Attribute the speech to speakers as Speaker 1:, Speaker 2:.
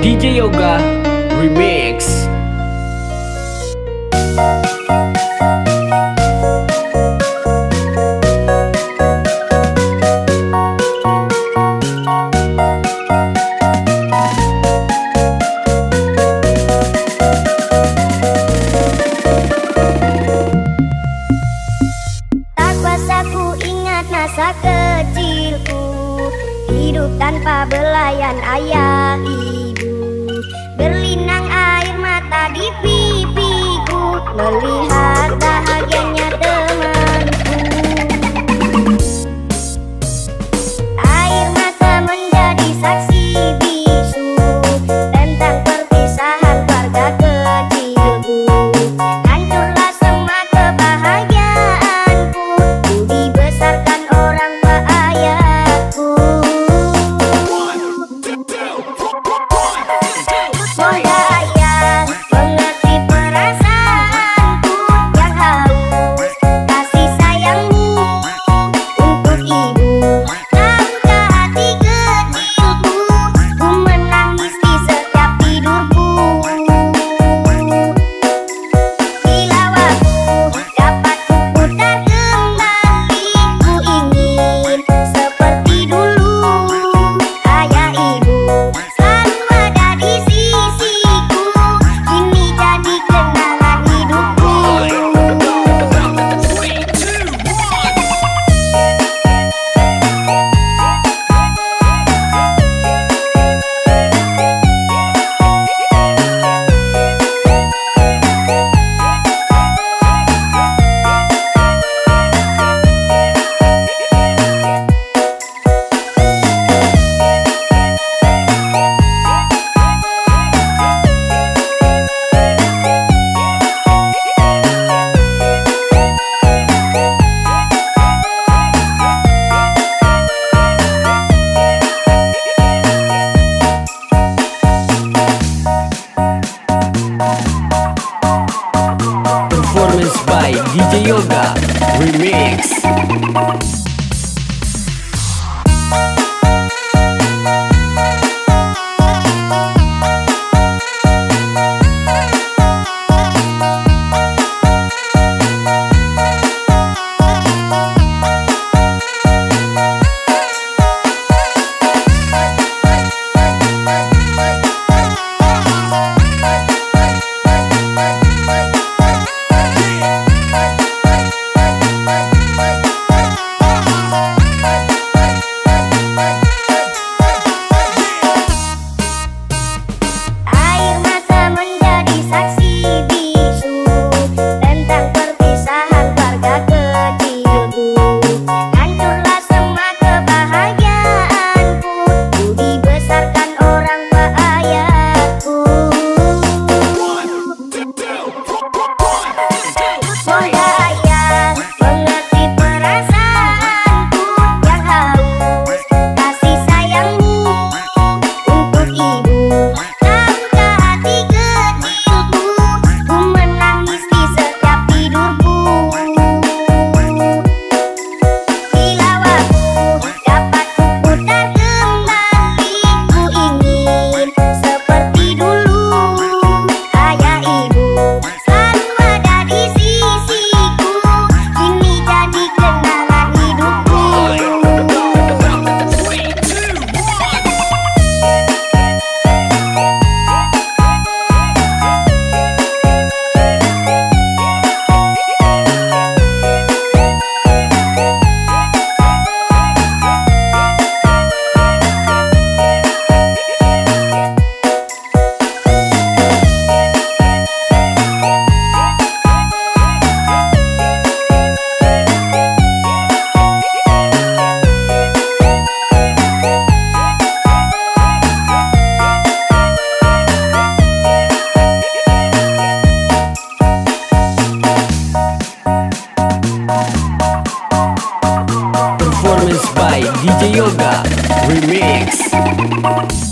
Speaker 1: DJ Yoga Remix.
Speaker 2: Masa kecilku Hidup tanpa belayan ayah Berlinang air mata di pipiku Melihat Thank you. Remix.